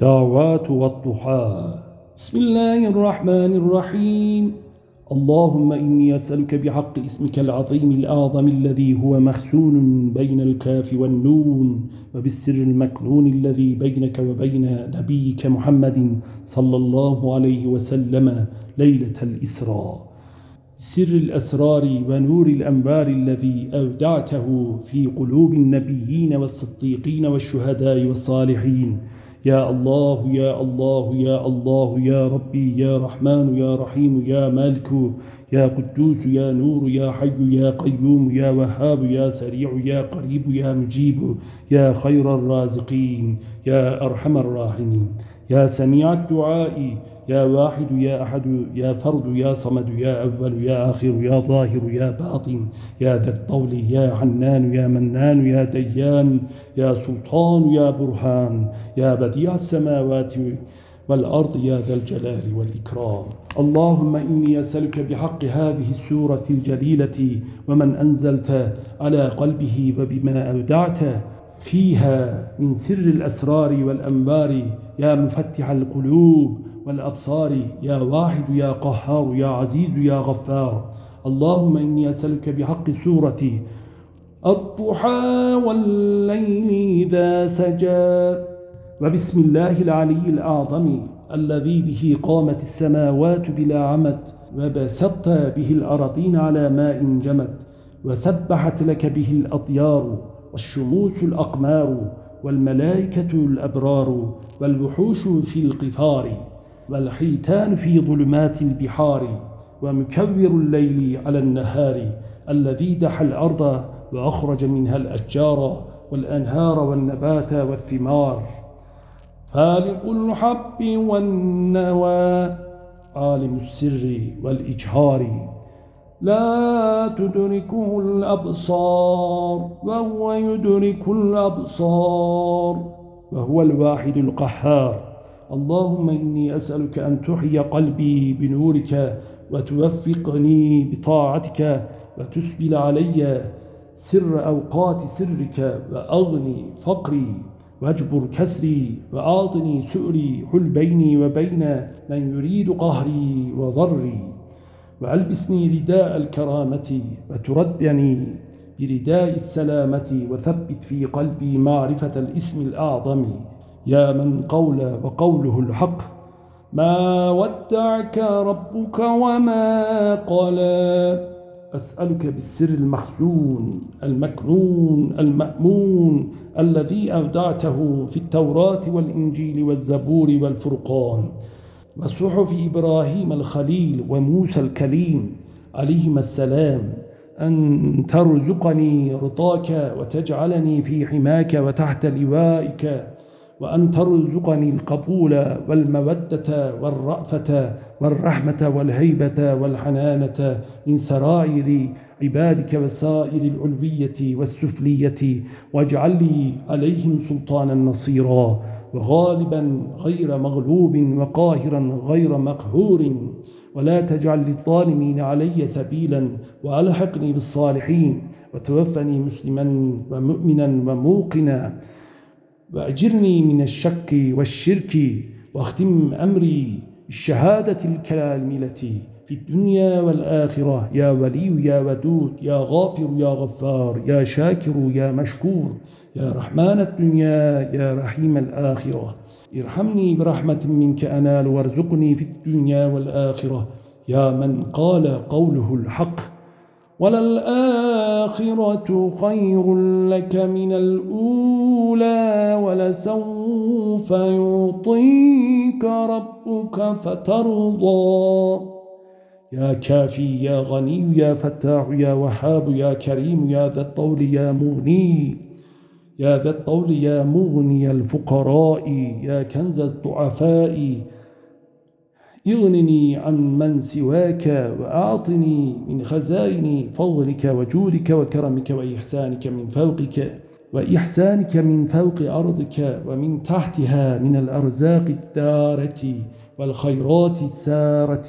دعوات والضحى. بسم الله الرحمن الرحيم. اللهم إني أسألك بحق اسمك العظيم الأعظم الذي هو مخسون بين الكاف والنون وبالسر المكنون الذي بينك وبين نبيك محمد صلى الله عليه وسلم ليلة الإسراء. سر الأسرار ونور الأنبار الذي أودعته في قلوب النبيين والصديقين والشهداء والصالحين. يا الله يا الله يا الله يا ربي يا رحمن يا رحيم يا مالك يا قدوس يا نور يا حي يا قيوم يا وهاب يا سريع يا قريب يا مجيب يا خير الرازقين يا أرحم الراحمين. يا سميع الدعاء يا واحد يا أحد يا فرد يا صمد يا أول يا آخر يا ظاهر يا باطن يا ذا الطول يا حنان يا منان يا ديان يا سلطان يا برهان يا بديع السماوات والأرض يا ذا الجلال والإكرام. اللهم إني أسألك بحق هذه السورة الجليلة ومن أنزلت على قلبه وبما أودعت فيها من سر الأسرار والأنبار يا مفتح القلوب والأبصار يا واحد يا قهار يا عزيز يا غفار. اللهم إني أسألك بحق سورة الضحى والليل إذا سجى. وبسم الله العلي الأعظم الذي به قامت السماوات بلا عمد وبسطت به الأرضين على ماء جمد وسبحت لك به الأطيار. والشموس الأقمار والملائكة الأبرار والوحوش في القفار والحيتان في ظلمات البحار ومكور الليل على النهار الذي دح الأرض وأخرج منها الأشجار والأنهار والنبات والثمار. فالق الحب والنوى عالم السر والإجهار. لا تدركه الأبصار وهو يدرك الأبصار وهو الواحد القهار. اللهم إني أسألك أن تحيي قلبي بنورك وتوفقني بطاعتك وتسبل علي سر أوقات سرك وأغني فقري واجبر كسري وآطني سؤري حل بيني وبين من يريد قهري وضري. وألبسني رداء الكرامة وتردني برداء السلامة وثبت في قلبي معرفة الاسم الأعظم. يا من قول وقوله الحق. ما ودعك ربك وما قلى أسألك بالسر المخزون المكنون المأمون الذي أودعته في التوراة والإنجيل والزبور والفرقان. وصحف إبراهيم الخليل وموسى الكليم عليهما السلام أن ترزقني رضاك وتجعلني في حماك وتحت لوائك وأن ترزقني القبول والمودة والرأفة والرحمة والهيبة والحنانة من سرائر عبادك وسائر العلوية والسفلية واجعل لي عليهم سلطانا نصيرا. وغالبا غير مغلوب وقاهرا غير مقهور. ولا تجعل للظالمين علي سبيلا وألحقني بالصالحين. وتوفني مسلما ومؤمنا وموقنا. وأجرني من الشك والشرك. واختم أمري الشهادة الكاملة في الدنيا والآخرة. يا ولي يا ودود يا غافر يا غفار يا شاكر يا مشكور يا رحمن الدنيا يا رحيم الآخرة. ارحمني برحمة منك أنال وارزقني في الدنيا والآخرة. يا من قال قوله الحق وللآخرة خير لك من الأولى ولسوف يعطيك ربك فترضى. يا كافي يا غني يا فتاح يا وهاب يا كريم يا ذا الطول يا مغني. يا ذا الطول يا مغني الفقراء يا كنز الضعفاء. اغنني عن من سواك وأعطني من خزائن فضلك وجودك وكرمك وإحسانك من فوقك. وإحسانك من فوق أرضك ومن تحتها من الأرزاق الدارة والخيرات السارة.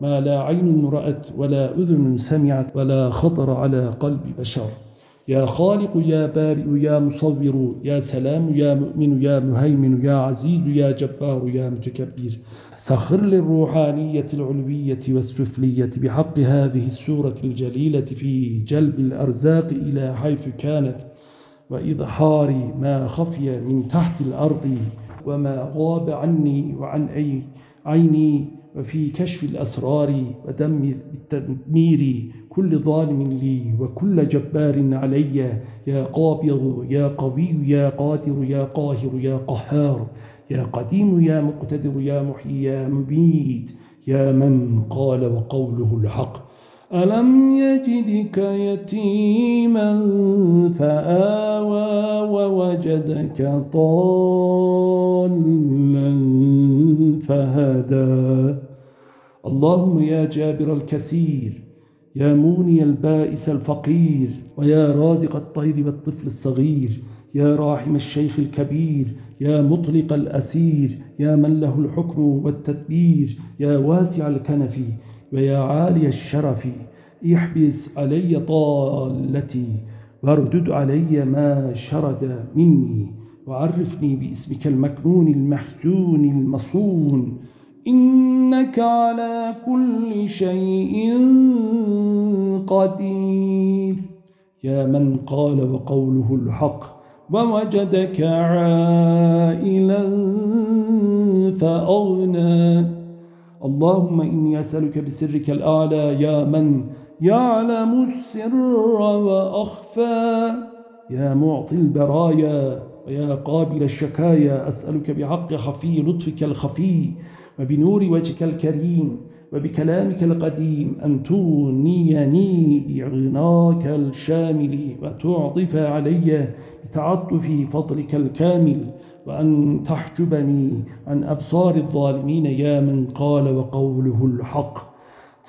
ما لا عين رأت ولا أذن سمعت ولا خطر على قلب بشر. يا خالق يا بارئ يا مصور يا سلام يا مؤمن يا مهيمن يا عزيز يا جبار يا متكبر. سخر للروحانية العلوية والسفلية بحق هذه السورة الجليلة في جلب الأرزاق إلى حيث كانت. وإظهار ما خفي من تحت الأرض وما غاب عني وعن أي عيني وفي كشف الأسرار ودم التدمير كل ظالم لي وكل جبار علي يا قابض يا قوي يا قادر يا قاهر يا قهار يا قديم يا مقتدر يا محيي يا مبيد يا من قال وقوله الحق ألم يجدك يتيما فآوى ووجدك ضالا فهدى. اللهم يا جابر الكسير يا موني البائس الفقير ويا رازق الطير والطفل الصغير يا راحم الشيخ الكبير يا مطلق الأسير يا من له الحكم والتدبير يا واسع الكنف ويا عالي الشرف احبس علي طالتي. واردد علي ما شرد مني وعرفني باسمك المكنون المحسون المصون. إنك على كل شيء قدير. يا من قال وقوله الحق ووجدك عائلا فأغنى. اللهم إني أسألك بسرك الأعلى يا من يعلم السر وأخفى. يا معطي البرايا ويا قابل الشكايا أسألك بحق خفي لطفك الخفي وبنور وجهك الكريم وبكلامك القديم أن تغنيني بغناك الشامل وتعطف علي بتعطف فضلك الكامل وأن تحجبني عن أبصار الظالمين يا من قال وقوله الحق.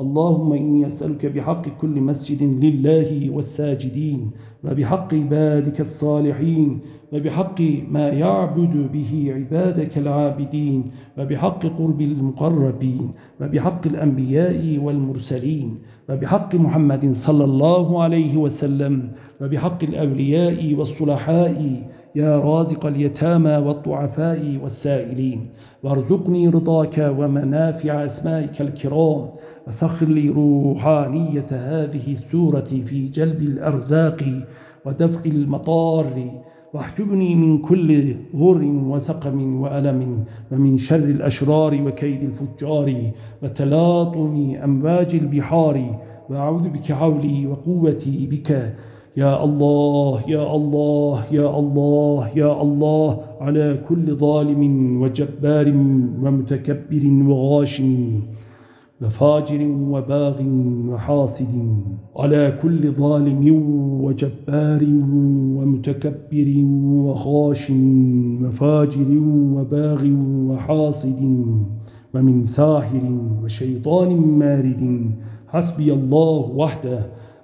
اللهم إني أسألك بحق كل مسجد لله والساجدين وبحق عبادك الصالحين وبحق ما يعبد به عبادك العابدين وبحق قرب المقربين وبحق الأنبياء والمرسلين وبحق محمد صلى الله عليه وسلم وبحق الأولياء والصلحاء يا رازق اليتامى والضعفاء والسائلين وارزقني رضاك ومنافع أسمائك الكرام وسخر لي روحانية هذه السورة في جلب الأرزاق ودفع المطار واحجبني من كل غر وسقم وألم ومن شر الأشرار وكيد الفجار وتلاطم أمواج البحار وأعوذ بك حولي وقوتي بك يا الله يا الله يا الله يا الله على كل ظالم وجبار ومتكبر وغاشم وفاجر وباغ وحاسد على كل ظالم وجبار ومتكبر وخاشم وفاجر وباغ وحاسد ومن ساحر وشيطان مارد حسبي الله وحده.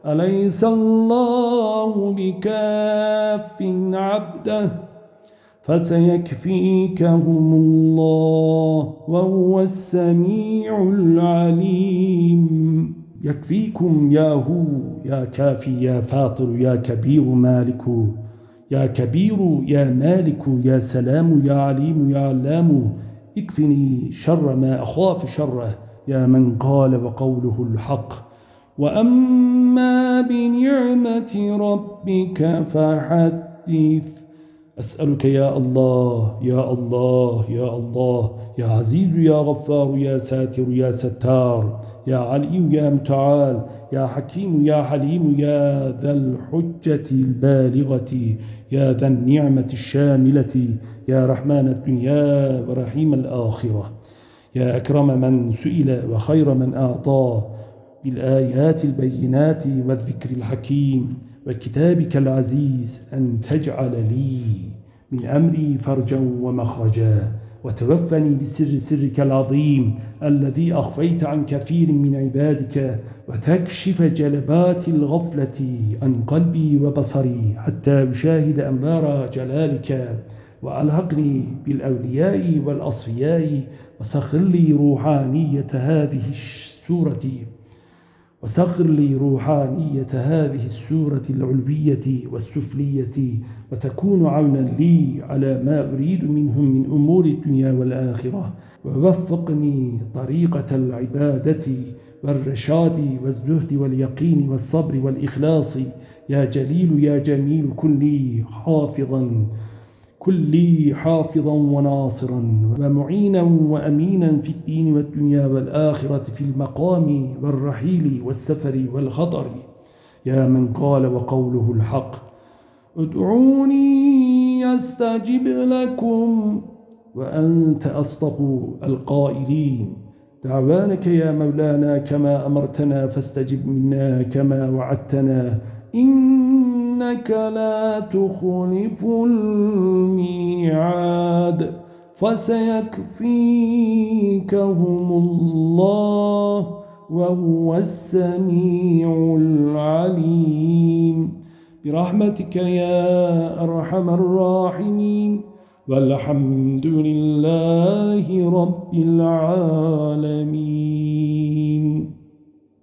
أليس الله بكاف عبده فسيكفيكهم الله وهو السميع العليم. يكفيكم يا هو يا كافي يا فاطر يا كبير مالك يا كبير يا مالك يا سلام يا عليم يا علام. اكفني شر ما أخاف شره يا من قال وقوله الحق. وأما بنعمة ربك فحدث. أسألك يا الله يا الله يا الله يا عزيز يا غفار يا ساتر يا ستار يا علي يا متعال يا حكيم يا حليم يا ذا الحجة البالغة يا ذا النعمة الشاملة يا رحمن الدنيا ورحيم الآخرة يا أكرم من سئل وخير من أعطاه بالآيات البينات والذكر الحكيم وكتابك العزيز أن تجعل لي من أمري فرجا ومخرجا وتوفني بسر سرك العظيم الذي أخفيت عن كثير من عبادك وتكشف جلبات الغفلة عن قلبي وبصري حتى أشاهد أنبار جلالك وألهقني بالأولياء والأصفياء وسخر لي روحانية هذه السورة. وسخر لي روحانية هذه السورة العلوية والسفلية وتكون عونا لي على ما أريد منهم من أمور الدنيا والآخرة. ووفقني طريقة العبادة والرشاد والزهد واليقين والصبر والإخلاص. يا جليل يا جميل كلي حافظا. كلي حافظا وناصرا ومعينا وأمينا في الدين والدنيا والآخرة في المقام والرحيل والسفر والخطر يا من قال وقوله الحق ادعوني يستجب لكم وأنت أصدق القائلين. دعوانك يا مولانا كما أمرتنا فاستجب منا كما وعدتنا. إنك لا تخلف الميعاد فسيكفيكهم الله وهو السميع العليم. برحمتك يا أرحم الراحمين. والحمد لله رب العالمين.